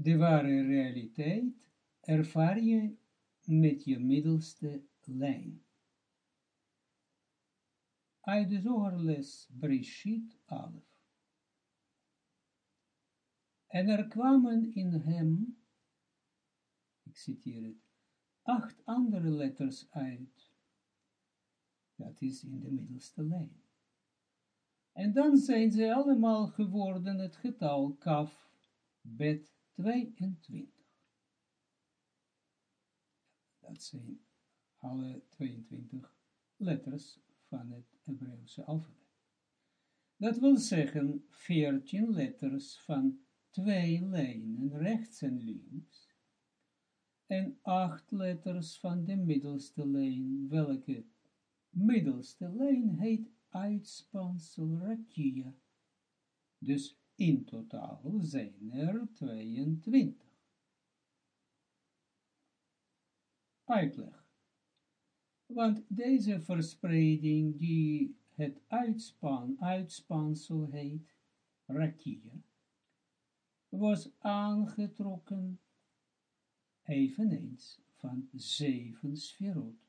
de ware realiteit ervaar je met je middelste lijn. Uit de zogerles Breshit Alef. En er kwamen in hem, ik citeer het, acht andere letters uit. Dat is in de middelste lijn. En dan zijn ze allemaal geworden het getal kaf, bet 22. Dat zijn alle 22 letters van het Hebreeuwse alfabet. Dat wil zeggen 14 letters van twee lijnen rechts en links en acht letters van de middelste lijn, welke middelste lijn heet uitspansel rakia. Dus in totaal zijn er 22. Uitleg. Want deze verspreiding die het uitspan, uitspansel heet, rakia, was aangetrokken eveneens van zeven sferot,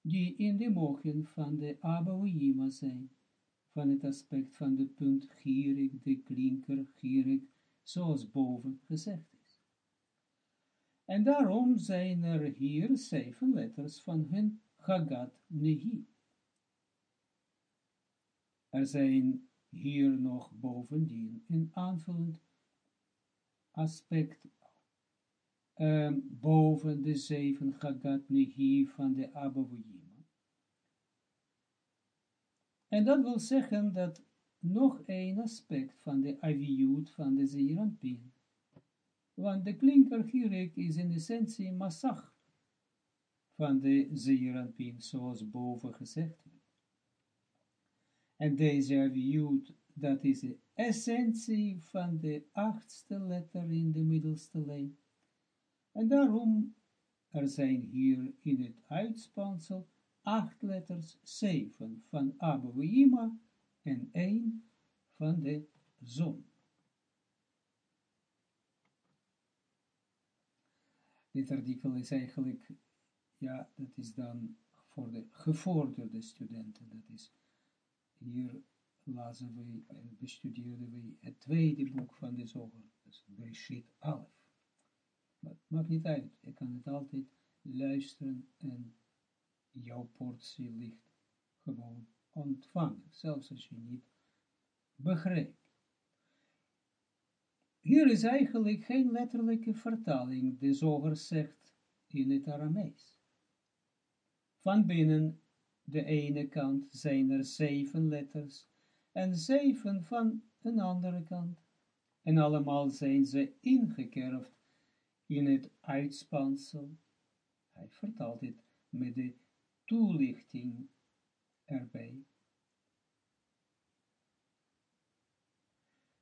die in de mogen van de Abouima zijn, van het aspect van de punt gierig, de klinker gierig, zoals boven gezegd is. En daarom zijn er hier zeven letters van hun Hagat Nehi. Er zijn hier nog bovendien een aanvullend aspect um, boven de zeven Hagat Nehi van de Abouima. En dat wil zeggen dat nog een aspect van de aviut van de Zeeranpin. Want de klinker Girek is in essentie massach van de Zeeranpin, zoals boven gezegd. En deze aviut, dat is de essentie van de achtste letter in de middelste lijn. En daarom, er zijn hier in het uitspansel acht letters, zeven van Abouima en één van de zon. Dit artikel is eigenlijk, ja, dat is dan voor de gevorderde studenten, dat is, hier lazen we en bestudeerden we het tweede boek van de zoger, dus Bereshit Alef. Maar het maakt niet uit, je kan het altijd luisteren en jouw portie ligt gewoon ontvangen, zelfs als je niet begrijpt. Hier is eigenlijk geen letterlijke vertaling, de zoger zegt in het Aramees. Van binnen de ene kant zijn er zeven letters en zeven van een andere kant. En allemaal zijn ze ingekerfd in het uitspansel. Hij vertaalt het met de toelichting erbij.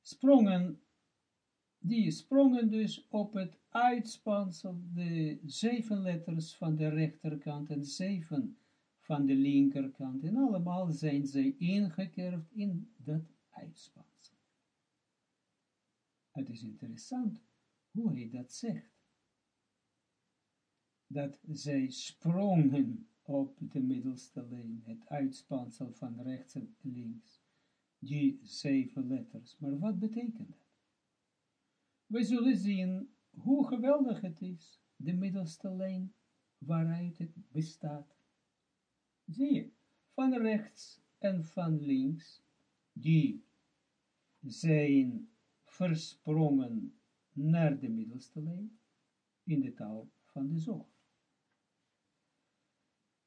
Sprongen, die sprongen dus op het uitspansel, de zeven letters van de rechterkant en zeven van de linkerkant, en allemaal zijn ze ingekerfd in dat uitspansel. Het is interessant hoe hij dat zegt. Dat zij sprongen op de middelste lijn, het uitspansel van rechts en links, die zeven letters. Maar wat betekent dat? We zullen zien hoe geweldig het is, de middelste lijn, waaruit het bestaat. Zie je, van rechts en van links, die zijn versprongen naar de middelste lijn, in de taal van de zorg.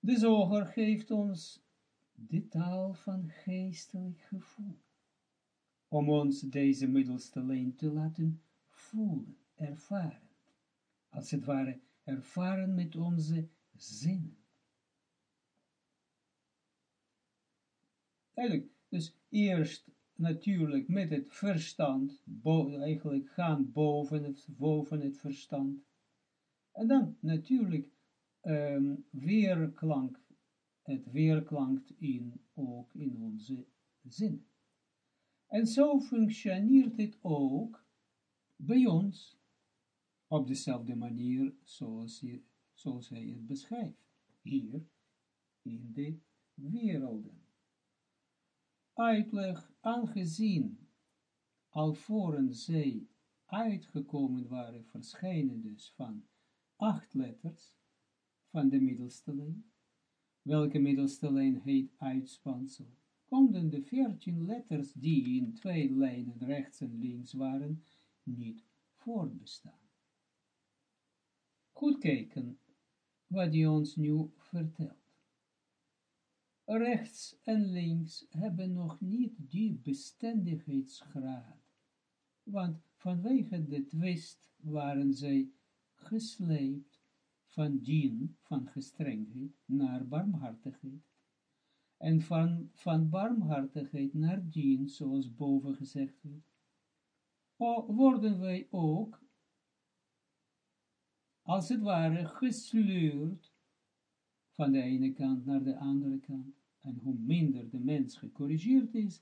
De zoger geeft ons de taal van geestelijk gevoel, om ons deze middelste lijn te laten voelen, ervaren, als het ware ervaren met onze zinnen. Eigenlijk, dus eerst natuurlijk met het verstand, eigenlijk gaan boven het, boven het verstand, en dan natuurlijk um, weerklank, het weerklankt in, ook in onze zin. En zo functioneert het ook bij ons, op dezelfde manier zoals, zoals hij het beschrijft, hier in de werelden. Uitleg, aangezien alvorens zij uitgekomen waren, verschijnen dus van acht letters van de middelste lijn, welke middelste lijn heet uitspansel, konden de veertien letters die in twee lijnen rechts en links waren, niet voortbestaan. Goed kijken wat hij ons nu vertelt. Rechts en links hebben nog niet die bestendigheidsgraad, want vanwege de twist waren zij gesleept van dien, van gestrengheid, naar barmhartigheid, en van, van barmhartigheid naar dien, zoals boven gezegd werd, worden wij ook, als het ware, gesleurd van de ene kant naar de andere kant. En hoe minder de mens gecorrigeerd is,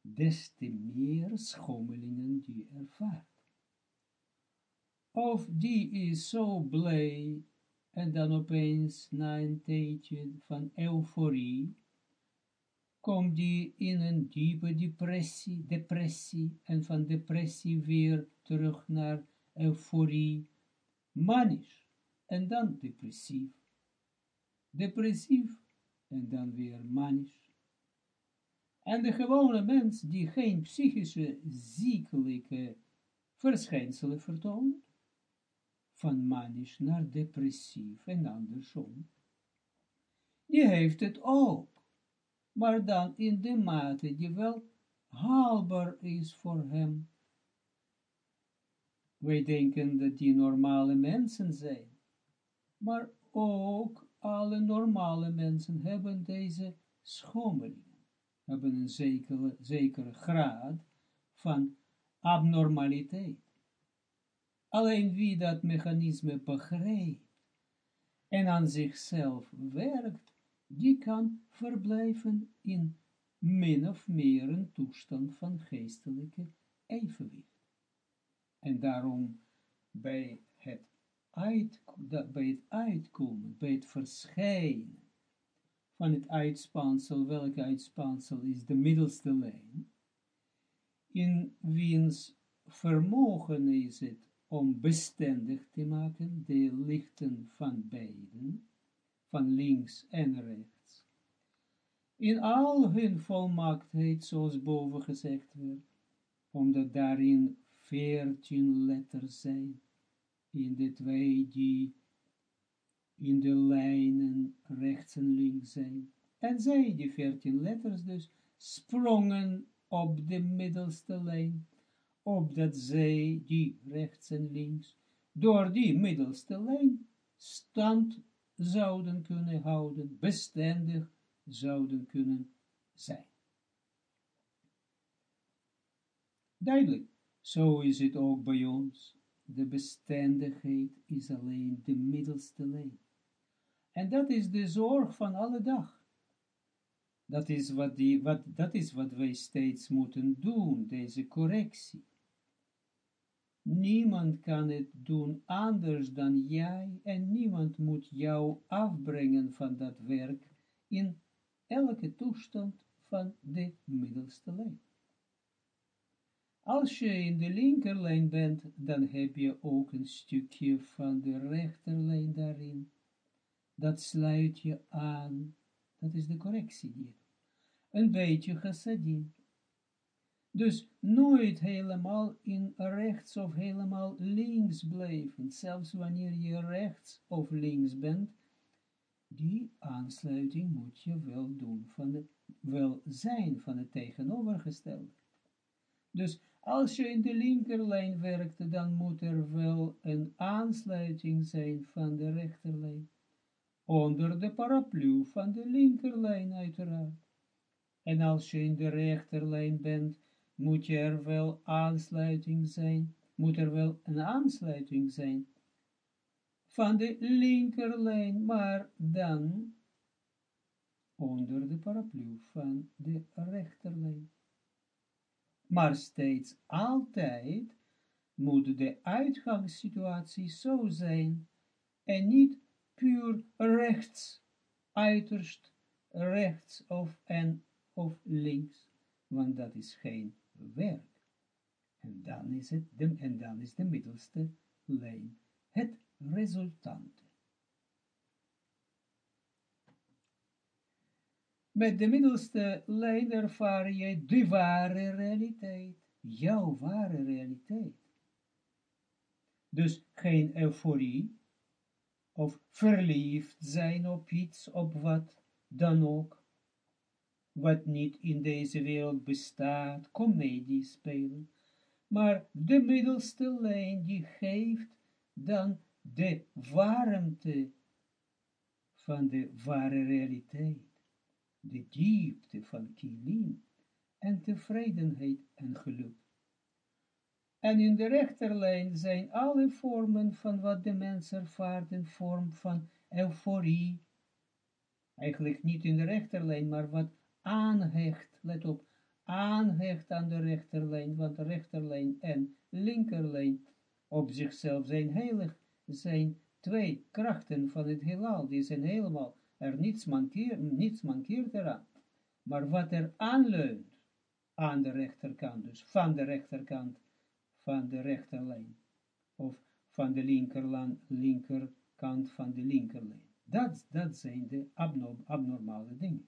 des te meer schommelingen die ervaart. Of die is zo blij, en dan opeens na een tijdje van euforie, komt die in een diepe depressie, depressie, en van depressie weer terug naar euforie, manisch, en dan depressief, depressief, en dan weer manisch. En de gewone mens, die geen psychische, ziekelijke verschijnselen vertoont, van manisch naar depressief en andersom, die heeft het ook, maar dan in de mate die wel haalbaar is voor hem. Wij denken dat die normale mensen zijn, maar ook alle normale mensen hebben deze schommelingen, hebben een zekere, zekere graad van abnormaliteit. Alleen wie dat mechanisme begrijpt en aan zichzelf werkt, die kan verblijven in min of meer een toestand van geestelijke evenwicht. En daarom bij het, uit, bij het uitkomen, bij het verschijnen van het uitspansel, welke uitspansel is de middelste lijn, in wiens vermogen is het om bestendig te maken de lichten van beiden, van links en rechts, in al hun volmaaktheid, zoals boven gezegd werd, omdat daarin veertien letters zijn, in de twee die in de lijnen rechts en links zijn, en zij, die veertien letters dus, sprongen op de middelste lijn, opdat zij, die rechts en links, door die middelste lijn stand zouden kunnen houden, bestendig zouden kunnen zijn. Duidelijk, zo is het ook bij ons. De bestendigheid is alleen de middelste lijn. En dat is de zorg van alle dag. Dat is wat, die, wat, dat is wat wij steeds moeten doen, deze correctie. Niemand kan het doen anders dan jij en niemand moet jou afbrengen van dat werk in elke toestand van de middelste lijn. Als je in de linkerlijn bent, dan heb je ook een stukje van de rechterlijn daarin. Dat sluit je aan. Dat is de correctie hier. Een beetje chassadim. Dus nooit helemaal in rechts of helemaal links blijven, zelfs wanneer je rechts of links bent, die aansluiting moet je wel doen van het wel zijn van het tegenovergestelde. Dus als je in de linkerlijn werkt, dan moet er wel een aansluiting zijn van de rechterlijn, onder de paraplu van de linkerlijn uiteraard. En als je in de rechterlijn bent, moet er wel aansluiting zijn, moet er wel een aansluiting zijn van de linkerlijn, maar dan onder de paraplu van de rechterlijn. Maar steeds altijd moet de uitgangssituatie zo zijn, en niet puur rechts, uiterst rechts of en of links, want dat is geen werk. En dan is het de, en dan is de middelste lijn het resultante. Met de middelste lijn ervaar je de ware realiteit, jouw ware realiteit. Dus geen euforie, of verliefd zijn op iets, op wat dan ook, wat niet in deze wereld bestaat, comedie spelen, maar de middelste lijn die geeft dan de warmte van de ware realiteit, de diepte van kilim en tevredenheid en geluk. En in de rechterlijn zijn alle vormen van wat de mens ervaart in vorm van euforie. Eigenlijk niet in de rechterlijn, maar wat aanhecht, let op, aanhecht aan de rechterlijn, want de rechterlijn en linkerlijn op zichzelf zijn heilig, zijn twee krachten van het heelal, die zijn helemaal, er niets mankeert, niets mankeert eraan. Maar wat er aanleunt, aan de rechterkant, dus van de rechterkant, van de rechterlijn, of van de linkerlijn, linkerkant van de linkerlijn. Dat, dat zijn de abnormale dingen.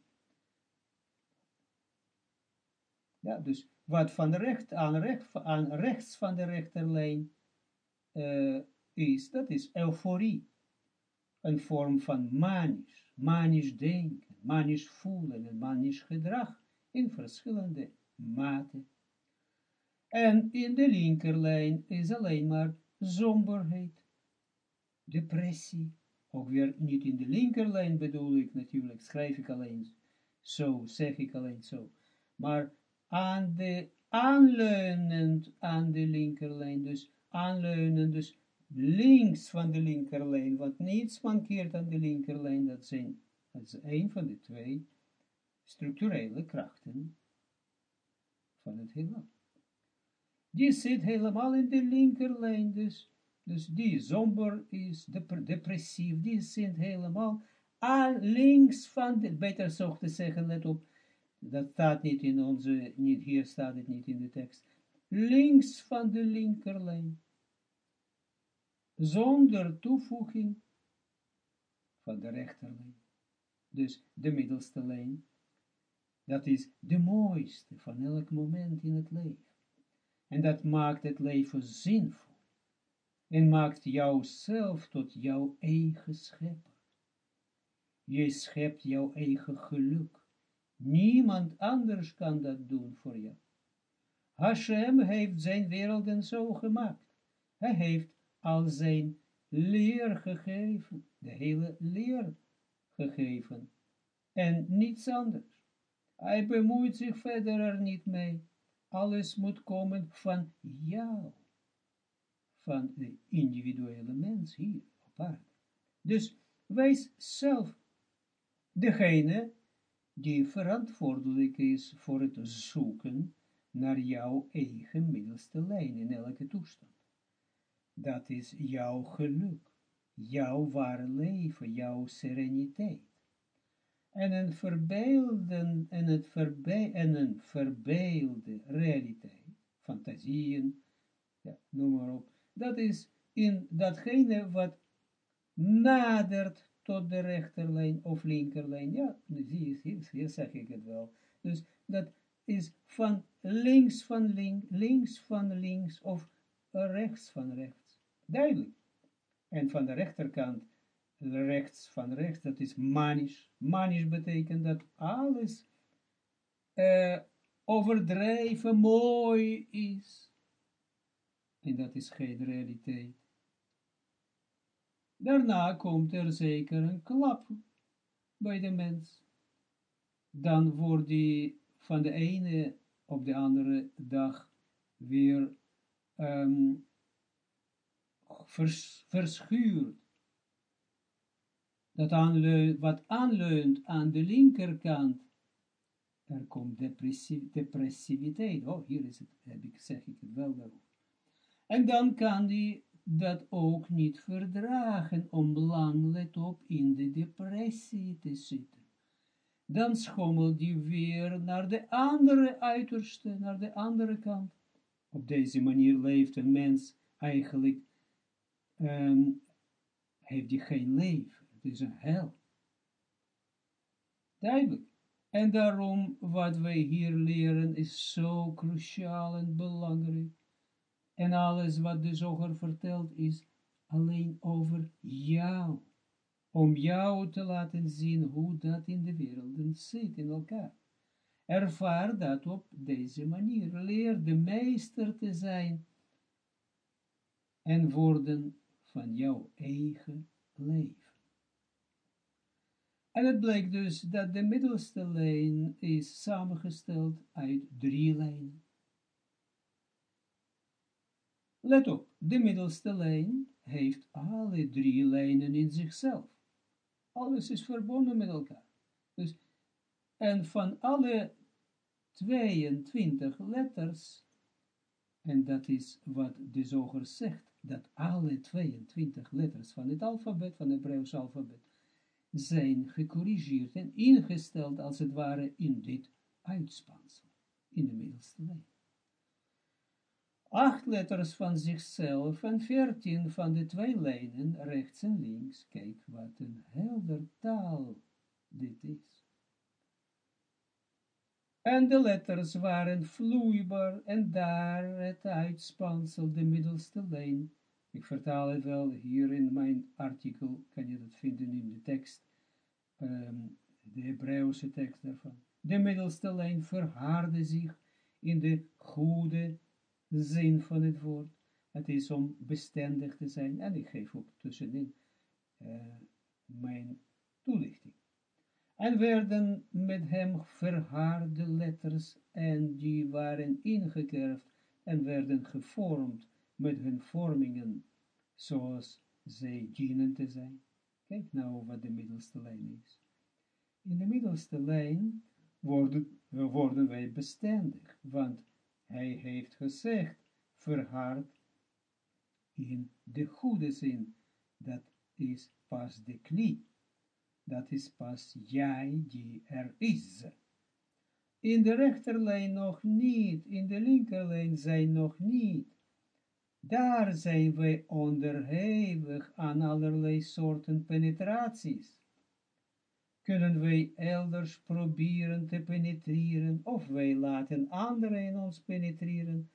Ja, dus wat van recht aan, recht, aan rechts van de rechterlijn uh, is, dat is euforie. Een vorm van manisch, manisch denken, manisch voelen en manisch gedrag in verschillende maten. En in de linkerlijn is alleen maar somberheid, depressie, ook weer niet in de linkerlijn bedoel ik natuurlijk, schrijf ik alleen zo, zeg ik alleen zo, maar aan de aanleunend aan de linkerlijn, dus aanleunend, dus links van de linkerlijn, want niets mankeert aan de linkerlijn, dat zijn, dat is een van de twee structurele krachten van het heelal. Die zit helemaal in de linkerlijn, dus, dus die somber is, depressief, die zit helemaal aan links van, de, beter zo te zeggen, let op, dat staat niet in onze, niet hier staat het niet in de tekst, links van de linkerlijn, zonder toevoeging van de rechterlijn. Dus de middelste lijn, dat is de mooiste van elk moment in het leven. En dat maakt het leven zinvol. En maakt jouzelf tot jouw eigen schepper. Je schept jouw eigen geluk. Niemand anders kan dat doen voor jou. Hashem heeft zijn werelden zo gemaakt. Hij heeft al zijn leer gegeven, de hele leer gegeven, en niets anders. Hij bemoeit zich verder er niet mee. Alles moet komen van jou, van de individuele mens hier op. Dus wees zelf degene die verantwoordelijk is voor het zoeken naar jouw eigen middelste lijn in elke toestand. Dat is jouw geluk, jouw ware leven, jouw sereniteit. En een verbeelden, en, het en een verbeelde realiteit, fantasieën, ja, noem maar op, dat is in datgene wat nadert tot de rechterlijn of linkerlijn. Ja, zie je, hier zeg ik het wel. Dus dat is van links van links, links van links of rechts van rechts. Duidelijk. En van de rechterkant, rechts van rechts, dat is manisch. Manisch betekent dat alles uh, overdreven mooi is. En dat is geen realiteit. Daarna komt er zeker een klap bij de mens. Dan wordt die van de ene op de andere dag weer um, vers, verschuurd. Dat aanleunt, wat aanleunt aan de linkerkant, er komt depressiviteit. Oh, hier is het, heb ik, zeg ik het wel daarover. En dan kan die dat ook niet verdragen om lang, let op, in de depressie te zitten. Dan schommelt die weer naar de andere uiterste, naar de andere kant. Op deze manier leeft een mens eigenlijk, um, heeft hij geen leven. Het is een hel. En daarom, wat wij hier leren, is zo cruciaal en belangrijk. En alles wat de zoger vertelt, is alleen over jou. Om jou te laten zien hoe dat in de wereld zit in elkaar. Ervaar dat op deze manier. Leer de meester te zijn en worden van jouw eigen leven. En het blijkt dus dat de middelste lijn is samengesteld uit drie lijnen. Let op, de middelste lijn heeft alle drie lijnen in zichzelf. Alles is verbonden met elkaar. Dus, en van alle 22 letters, en dat is wat de zoger zegt, dat alle 22 letters van het alfabet, van het Hebreeuws alfabet, zijn gecorrigeerd en ingesteld als het ware in dit uitspansel, in de middelste lijn. Acht letters van zichzelf en veertien van de twee lijnen, rechts en links, kijk wat een helder taal dit is. En de letters waren vloeibaar en daar het uitspansel, de middelste lijn, ik vertaal het wel hier in mijn artikel, kan je dat vinden in de tekst, um, de Hebreeuwse tekst daarvan. De middelste lijn verhaarde zich in de goede zin van het woord. Het is om bestendig te zijn, en ik geef ook tussenin uh, mijn toelichting. En werden met hem verhaarde letters, en die waren ingekerfd en werden gevormd met hun vormingen, zoals zij dienen te zijn. Kijk nou wat de middelste lijn is. In de middelste lijn worden, worden wij bestendig, want hij heeft gezegd, verhard in de goede zin, dat is pas de knie, dat is pas jij die er is. In de rechterlijn nog niet, in de linkerlijn zijn nog niet. Daar zijn wij onderhevig aan allerlei soorten penetraties. Kunnen wij elders proberen te penetreren, of wij laten anderen in ons penetreren,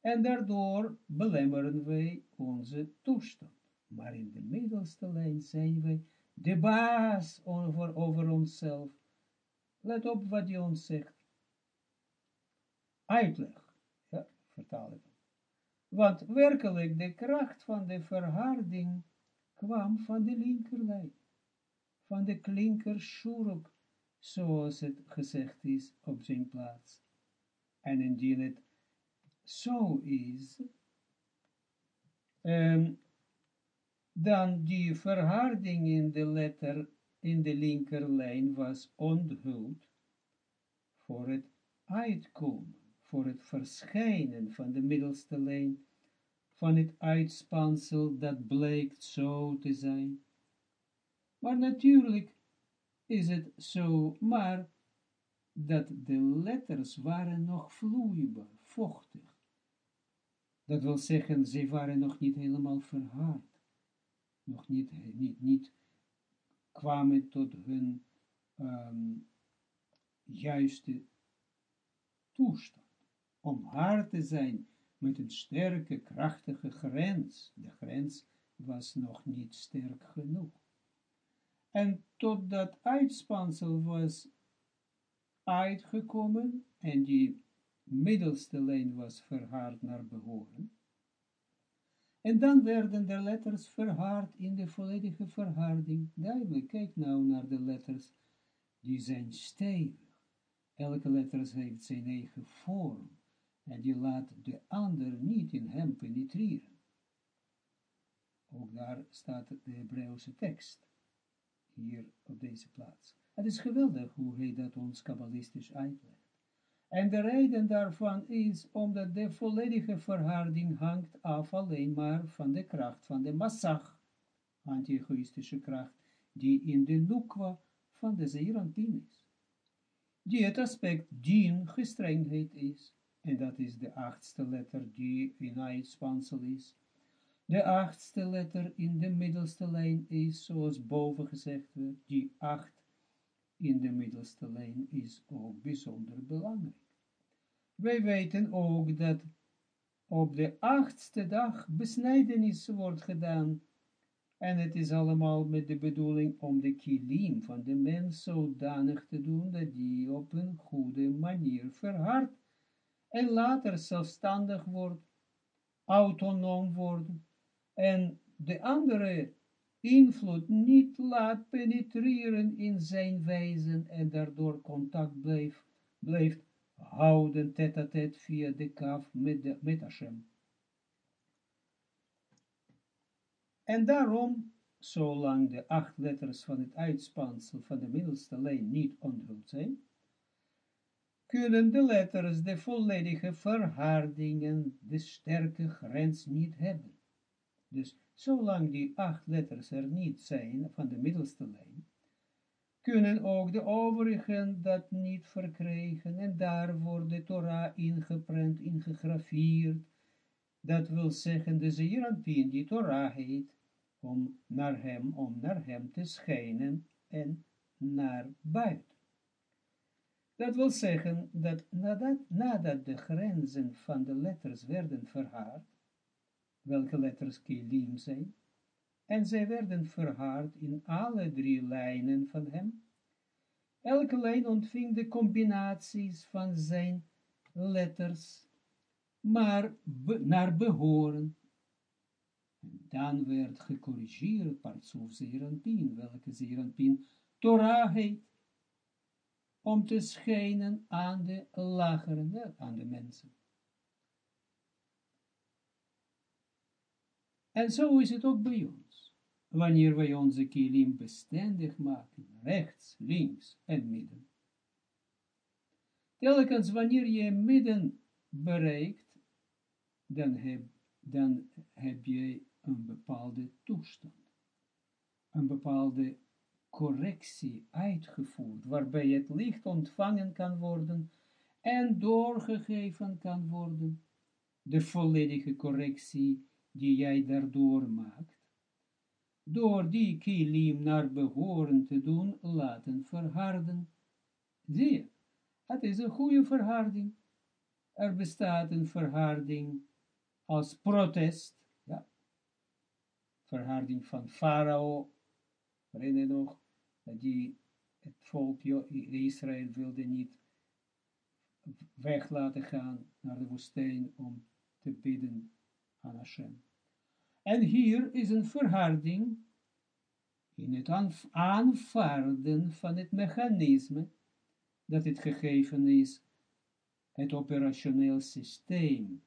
en daardoor belemmeren wij onze toestand. Maar in de middelste lijn zijn wij de baas over, over onszelf. Let op wat je ons zegt. Uitleg. Ja, vertaal ik. Want werkelijk de kracht van de verharding kwam van de linkerlijn, van de klinker shuruk, zoals het gezegd is op zijn plaats. En indien het zo is, um, dan die verharding in de letter in de linkerlijn was onthuld voor het uitkomen voor het verschijnen van de middelste lijn, van het uitspansel dat blijkt zo te zijn. Maar natuurlijk is het zo, maar dat de letters waren nog vloeibaar, vochtig. Dat wil zeggen, ze waren nog niet helemaal verhard, nog niet, niet, niet kwamen tot hun um, juiste toestand om hard te zijn met een sterke, krachtige grens. De grens was nog niet sterk genoeg. En tot dat uitspansel was uitgekomen en die middelste lijn was verhard naar behoren. En dan werden de letters verhard in de volledige verharding. Duidelijk, kijk nou naar de letters, die zijn stevig. Elke letter heeft zijn eigen vorm en die laat de ander niet in hem penetreren. Ook daar staat de Hebreeuwse tekst, hier op deze plaats. Het is geweldig hoe hij dat ons kabbalistisch uitlegt. En de reden daarvan is omdat de volledige verharding hangt af alleen maar van de kracht van de massag, anti-egoïstische kracht, die in de lukwa van de zeeranpin is. Die het aspect dien gestrengheid is, en dat is de achtste letter die in uitspansel is. De achtste letter in de middelste lijn is, zoals boven gezegd werd, die acht in de middelste lijn is ook bijzonder belangrijk. Wij weten ook dat op de achtste dag besnijdenis wordt gedaan, en het is allemaal met de bedoeling om de kilim van de mens zodanig te doen, dat die op een goede manier verhardt, en later zelfstandig wordt, autonoom wordt, en de andere invloed niet laat penetreren in zijn wezen en daardoor contact blijft, houden tet via de kaf met, de, Hashem. En daarom, zolang de acht letters van het uitspansel van de middelste lijn niet onthuld zijn, kunnen de letters de volledige verhardingen, de sterke grens niet hebben. Dus zolang die acht letters er niet zijn van de middelste lijn, kunnen ook de overigen dat niet verkrijgen en daar wordt de Torah ingeprent, ingegrafeerd. Dat wil zeggen, de Zeeranpien die Torah heet, om naar hem, om naar hem te schijnen en naar buiten. Dat wil zeggen dat nadat, nadat de grenzen van de letters werden verhaard, welke letters kilim zijn, en zij werden verhaard in alle drie lijnen van hem. Elke lijn ontving de combinaties van zijn letters, maar naar behoren. En dan werd gecorrigeerd partsoef Zeranpin, welke Zeranpin Torah heet, om te schijnen aan de lagere, aan de mensen. En zo is het ook bij ons. Wanneer wij onze kilim bestendig maken, rechts, links en midden. Telkens wanneer je midden bereikt, dan heb, dan heb je een bepaalde toestand. Een bepaalde correctie uitgevoerd, waarbij het licht ontvangen kan worden en doorgegeven kan worden. De volledige correctie die jij daardoor maakt, door die kilim naar behoren te doen, laten verharden. Zie je, het is een goede verharding. Er bestaat een verharding als protest, ja, verharding van Farao, herinner nog, dat die, het volk Israël wilde niet weg laten gaan naar de woestijn om te bidden aan Hashem. En hier is een verharding in het aanvaarden van het mechanisme dat het gegeven is, het operationeel systeem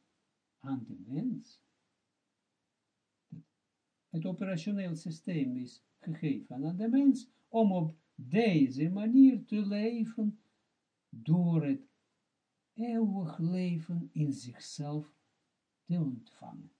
aan de mens. Het operationeel systeem is gegeven aan de mens om op deze manier te leven door het eeuwig leven in zichzelf te ontvangen.